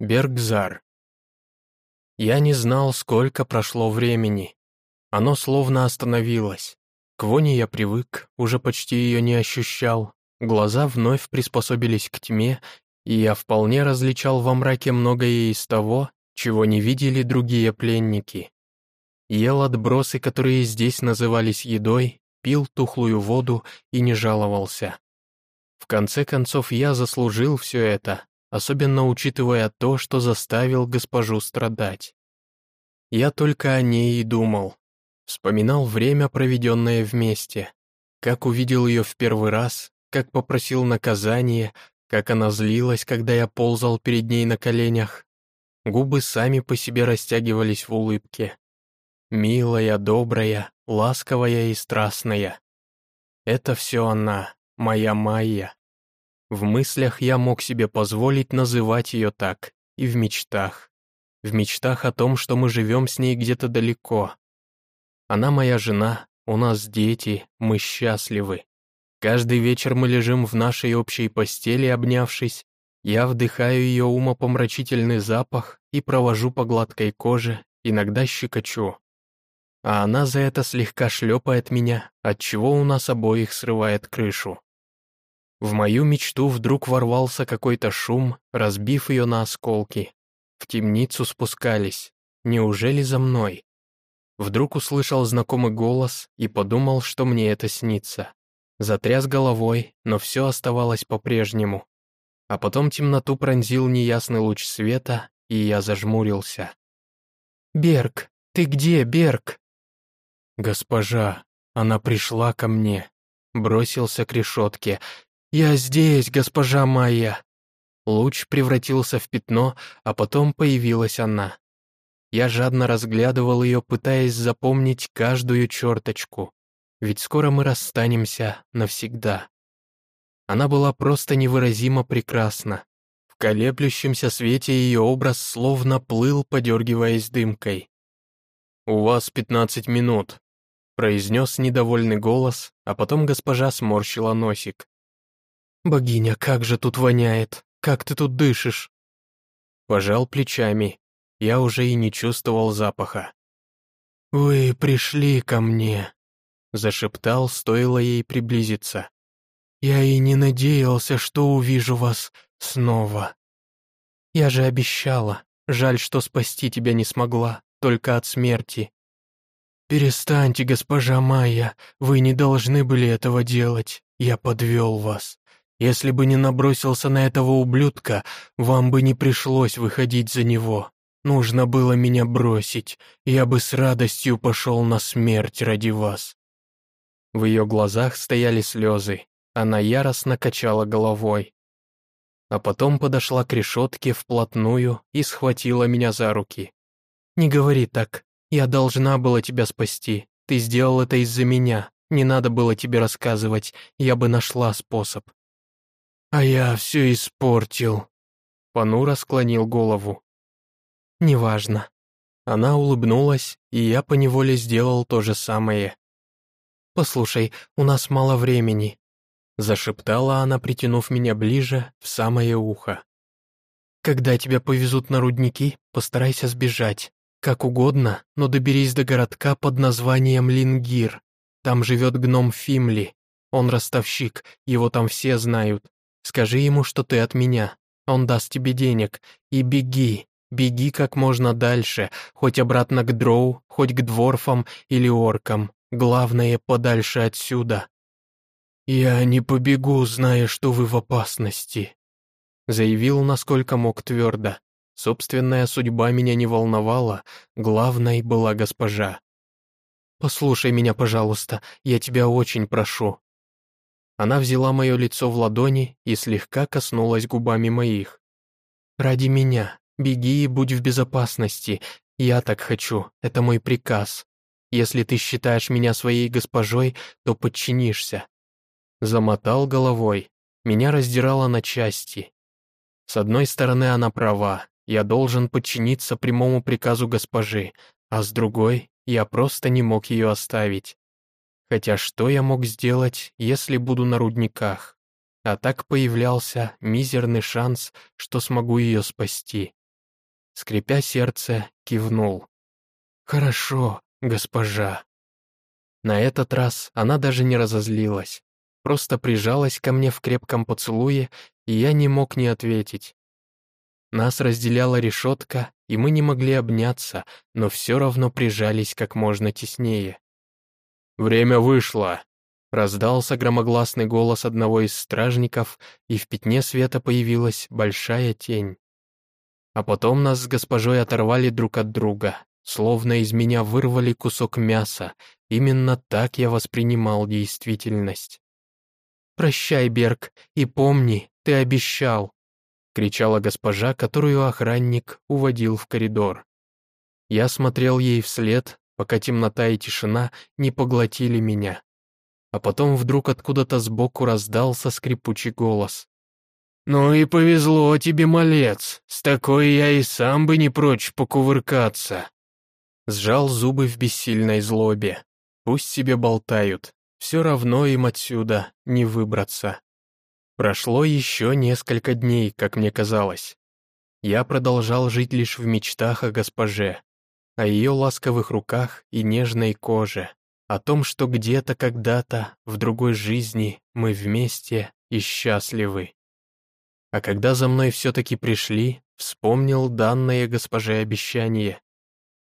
Бергзар. Я не знал, сколько прошло времени. Оно словно остановилось. К воне я привык, уже почти ее не ощущал. Глаза вновь приспособились к тьме, и я вполне различал во мраке многое из того, чего не видели другие пленники. Ел отбросы, которые здесь назывались едой, пил тухлую воду и не жаловался. В конце концов, я заслужил все это, особенно учитывая то, что заставил госпожу страдать. Я только о ней и думал. Вспоминал время, проведенное вместе, как увидел ее в первый раз, как попросил наказания, как она злилась, когда я ползал перед ней на коленях. Губы сами по себе растягивались в улыбке. Милая, добрая, ласковая и страстная. Это все она, моя Майя. В мыслях я мог себе позволить называть ее так, и в мечтах. В мечтах о том, что мы живем с ней где-то далеко. Она моя жена, у нас дети, мы счастливы. Каждый вечер мы лежим в нашей общей постели, обнявшись. Я вдыхаю ее умопомрачительный запах и провожу по гладкой коже, иногда щекочу. А она за это слегка шлепает меня, отчего у нас обоих срывает крышу. В мою мечту вдруг ворвался какой-то шум, разбив ее на осколки. В темницу спускались. Неужели за мной? Вдруг услышал знакомый голос и подумал, что мне это снится. Затряс головой, но все оставалось по-прежнему. А потом темноту пронзил неясный луч света, и я зажмурился. «Берг, ты где, Берг?» «Госпожа, она пришла ко мне», бросился к решетке, «Я здесь, госпожа моя!» Луч превратился в пятно, а потом появилась она. Я жадно разглядывал ее, пытаясь запомнить каждую черточку, ведь скоро мы расстанемся навсегда. Она была просто невыразимо прекрасна. В колеблющемся свете ее образ словно плыл, подергиваясь дымкой. «У вас пятнадцать минут», — произнес недовольный голос, а потом госпожа сморщила носик. «Богиня, как же тут воняет! Как ты тут дышишь?» Пожал плечами. Я уже и не чувствовал запаха. «Вы пришли ко мне», — зашептал, стоило ей приблизиться. «Я и не надеялся, что увижу вас снова. Я же обещала. Жаль, что спасти тебя не смогла, только от смерти. «Перестаньте, госпожа Майя, вы не должны были этого делать. Я подвел вас. Если бы не набросился на этого ублюдка, вам бы не пришлось выходить за него. Нужно было меня бросить, я бы с радостью пошел на смерть ради вас». В ее глазах стояли слезы, она яростно качала головой. А потом подошла к решетке вплотную и схватила меня за руки. «Не говори так, я должна была тебя спасти, ты сделал это из-за меня, не надо было тебе рассказывать, я бы нашла способ». «А я все испортил», — понуро склонил голову. «Неважно». Она улыбнулась, и я поневоле сделал то же самое. «Послушай, у нас мало времени», — зашептала она, притянув меня ближе, в самое ухо. «Когда тебя повезут на рудники, постарайся сбежать. Как угодно, но доберись до городка под названием Лингир. Там живет гном Фимли. Он ростовщик, его там все знают. Скажи ему, что ты от меня. Он даст тебе денег. И беги, беги как можно дальше, хоть обратно к дроу, хоть к дворфам или оркам. Главное, подальше отсюда. «Я не побегу, зная, что вы в опасности», заявил, насколько мог твердо. Собственная судьба меня не волновала, главной была госпожа. «Послушай меня, пожалуйста, я тебя очень прошу. Она взяла мое лицо в ладони и слегка коснулась губами моих. «Ради меня, беги и будь в безопасности. Я так хочу, это мой приказ. Если ты считаешь меня своей госпожой, то подчинишься». Замотал головой. Меня раздирало на части. С одной стороны, она права. Я должен подчиниться прямому приказу госпожи, а с другой, я просто не мог ее оставить. Хотя что я мог сделать, если буду на рудниках? А так появлялся мизерный шанс, что смогу ее спасти. скрипя сердце, кивнул. «Хорошо, госпожа». На этот раз она даже не разозлилась, просто прижалась ко мне в крепком поцелуе, и я не мог не ответить. Нас разделяла решетка, и мы не могли обняться, но все равно прижались как можно теснее. «Время вышло!» — раздался громогласный голос одного из стражников, и в пятне света появилась большая тень. А потом нас с госпожой оторвали друг от друга, словно из меня вырвали кусок мяса. Именно так я воспринимал действительность. «Прощай, Берг, и помни, ты обещал», — кричала госпожа, которую охранник уводил в коридор. Я смотрел ей вслед, пока темнота и тишина не поглотили меня. А потом вдруг откуда-то сбоку раздался скрипучий голос. «Ну и повезло тебе, малец, с такой я и сам бы не прочь покувыркаться». Сжал зубы в бессильной злобе. Пусть себе болтают, все равно им отсюда не выбраться. Прошло еще несколько дней, как мне казалось. Я продолжал жить лишь в мечтах о госпоже, о ее ласковых руках и нежной коже, о том, что где-то когда-то в другой жизни мы вместе и счастливы. А когда за мной все-таки пришли, вспомнил данное госпоже обещание.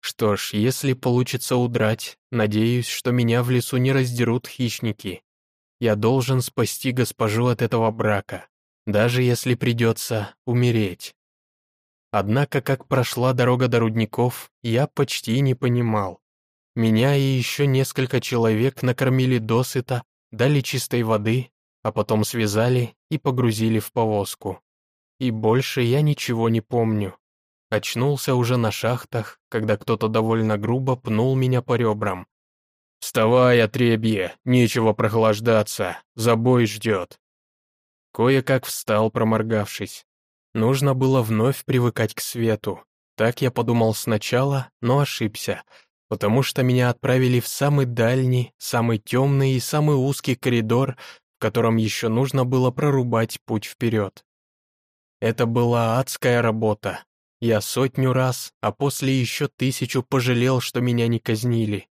Что ж, если получится удрать, надеюсь, что меня в лесу не раздерут хищники. Я должен спасти госпожу от этого брака, даже если придется умереть. Однако, как прошла дорога до рудников, я почти не понимал. Меня и еще несколько человек накормили досыта, дали чистой воды, а потом связали и погрузили в повозку. И больше я ничего не помню. Очнулся уже на шахтах, когда кто-то довольно грубо пнул меня по ребрам. «Вставай, отребье, нечего прохлаждаться, забой ждет». Кое-как встал, проморгавшись. Нужно было вновь привыкать к свету. Так я подумал сначала, но ошибся, потому что меня отправили в самый дальний, самый темный и самый узкий коридор, в котором еще нужно было прорубать путь вперед. Это была адская работа. Я сотню раз, а после еще тысячу пожалел, что меня не казнили.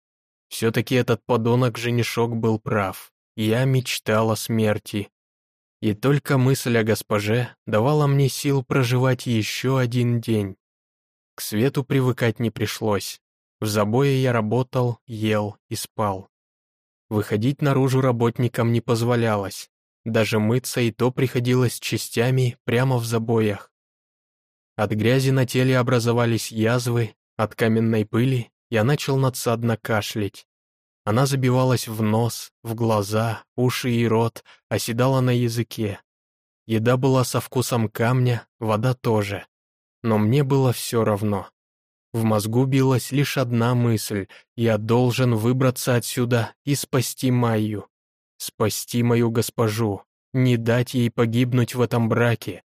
Все-таки этот подонок-женишок был прав. Я мечтал о смерти, и только мысль о госпоже давала мне сил проживать еще один день. К свету привыкать не пришлось. В забое я работал, ел и спал. Выходить наружу работникам не позволялось. Даже мыться и то приходилось частями прямо в забоях. От грязи на теле образовались язвы, от каменной пыли я начал надсадно кашлять. Она забивалась в нос, в глаза, уши и рот, оседала на языке. Еда была со вкусом камня, вода тоже. Но мне было все равно. В мозгу билась лишь одна мысль — я должен выбраться отсюда и спасти Майю. Спасти мою госпожу, не дать ей погибнуть в этом браке.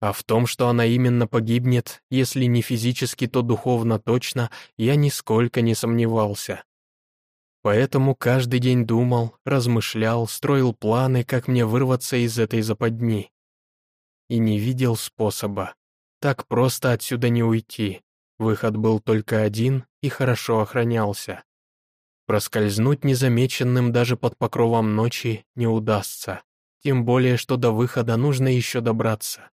А в том, что она именно погибнет, если не физически, то духовно точно, я нисколько не сомневался. Поэтому каждый день думал, размышлял, строил планы, как мне вырваться из этой западни. И не видел способа. Так просто отсюда не уйти. Выход был только один и хорошо охранялся. Проскользнуть незамеченным даже под покровом ночи не удастся. Тем более, что до выхода нужно еще добраться.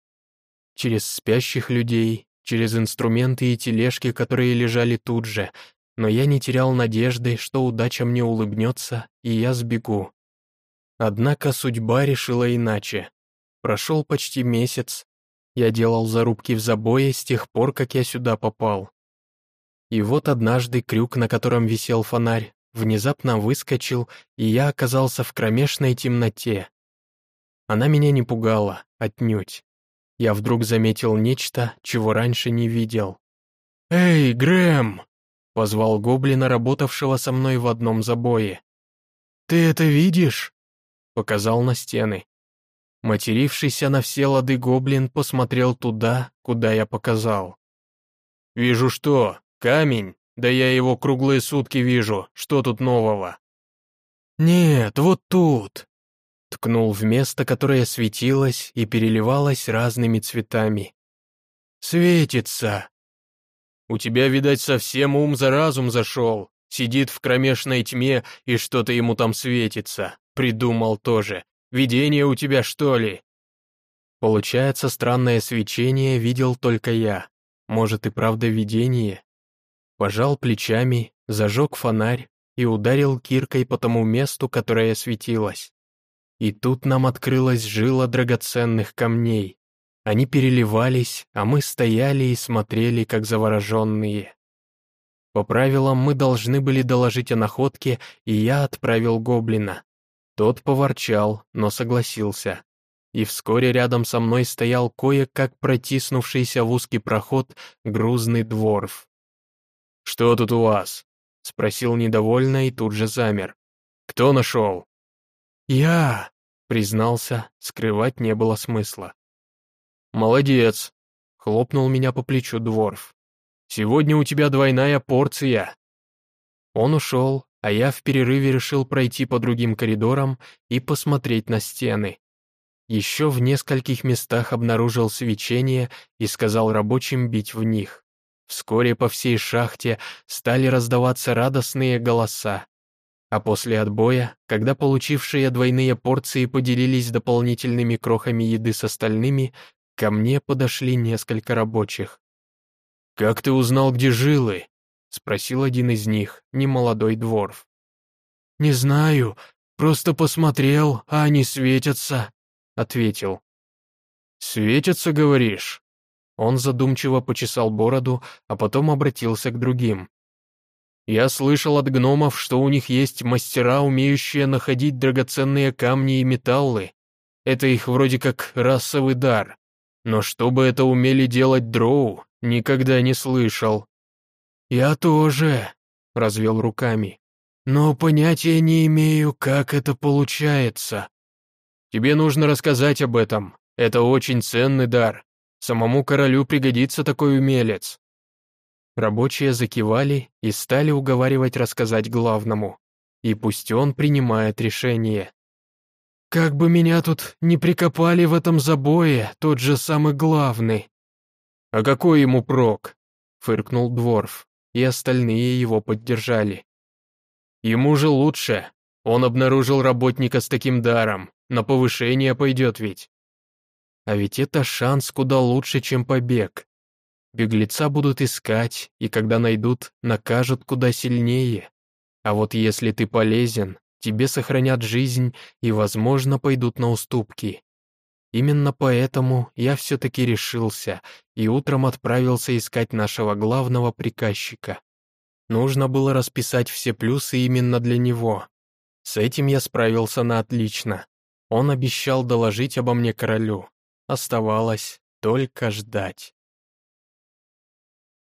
Через спящих людей, через инструменты и тележки, которые лежали тут же, но я не терял надежды, что удача мне улыбнется, и я сбегу. Однако судьба решила иначе. Прошел почти месяц. Я делал зарубки в забое с тех пор, как я сюда попал. И вот однажды крюк, на котором висел фонарь, внезапно выскочил, и я оказался в кромешной темноте. Она меня не пугала, отнюдь. Я вдруг заметил нечто, чего раньше не видел. «Эй, Грэм!» Позвал гоблина, работавшего со мной в одном забое. «Ты это видишь?» Показал на стены. Матерившийся на все лады гоблин посмотрел туда, куда я показал. «Вижу что? Камень? Да я его круглые сутки вижу. Что тут нового?» «Нет, вот тут!» Ткнул в место, которое светилось и переливалось разными цветами. «Светится! У тебя, видать, совсем ум за разум зашел. Сидит в кромешной тьме, и что-то ему там светится. Придумал тоже. Видение у тебя, что ли?» Получается, странное свечение видел только я. Может и правда видение? Пожал плечами, зажег фонарь и ударил киркой по тому месту, которое светилось. И тут нам открылась жила драгоценных камней. Они переливались, а мы стояли и смотрели, как завороженные. По правилам мы должны были доложить о находке, и я отправил гоблина. Тот поворчал, но согласился. И вскоре рядом со мной стоял кое-как протиснувшийся в узкий проход грузный дворф. «Что тут у вас?» — спросил недовольно и тут же замер. «Кто нашел?» «Я», — признался, скрывать не было смысла. «Молодец», — хлопнул меня по плечу дворф. Сегодня у тебя двойная порция». Он ушел, а я в перерыве решил пройти по другим коридорам и посмотреть на стены. Еще в нескольких местах обнаружил свечение и сказал рабочим бить в них. Вскоре по всей шахте стали раздаваться радостные голоса. А после отбоя, когда получившие двойные порции поделились дополнительными крохами еды с остальными, ко мне подошли несколько рабочих. «Как ты узнал, где жилы?» — спросил один из них, немолодой дворф. «Не знаю, просто посмотрел, а они светятся», — ответил. «Светятся, говоришь?» Он задумчиво почесал бороду, а потом обратился к другим. «Я слышал от гномов, что у них есть мастера, умеющие находить драгоценные камни и металлы. Это их вроде как расовый дар. Но чтобы это умели делать дроу, Никогда не слышал». «Я тоже», — развел руками. «Но понятия не имею, как это получается». «Тебе нужно рассказать об этом. Это очень ценный дар. Самому королю пригодится такой умелец». Рабочие закивали и стали уговаривать рассказать главному. И пусть он принимает решение. «Как бы меня тут не прикопали в этом забое, тот же самый главный», «А какой ему прок?» — фыркнул Дворф, и остальные его поддержали. «Ему же лучше. Он обнаружил работника с таким даром. На повышение пойдет ведь». А ведь это шанс куда лучше, чем побег. Беглеца будут искать, и когда найдут, накажут куда сильнее. А вот если ты полезен, тебе сохранят жизнь и, возможно, пойдут на уступки. Именно поэтому я все-таки решился и утром отправился искать нашего главного приказчика. Нужно было расписать все плюсы именно для него. С этим я справился на отлично. Он обещал доложить обо мне королю. Оставалось только ждать.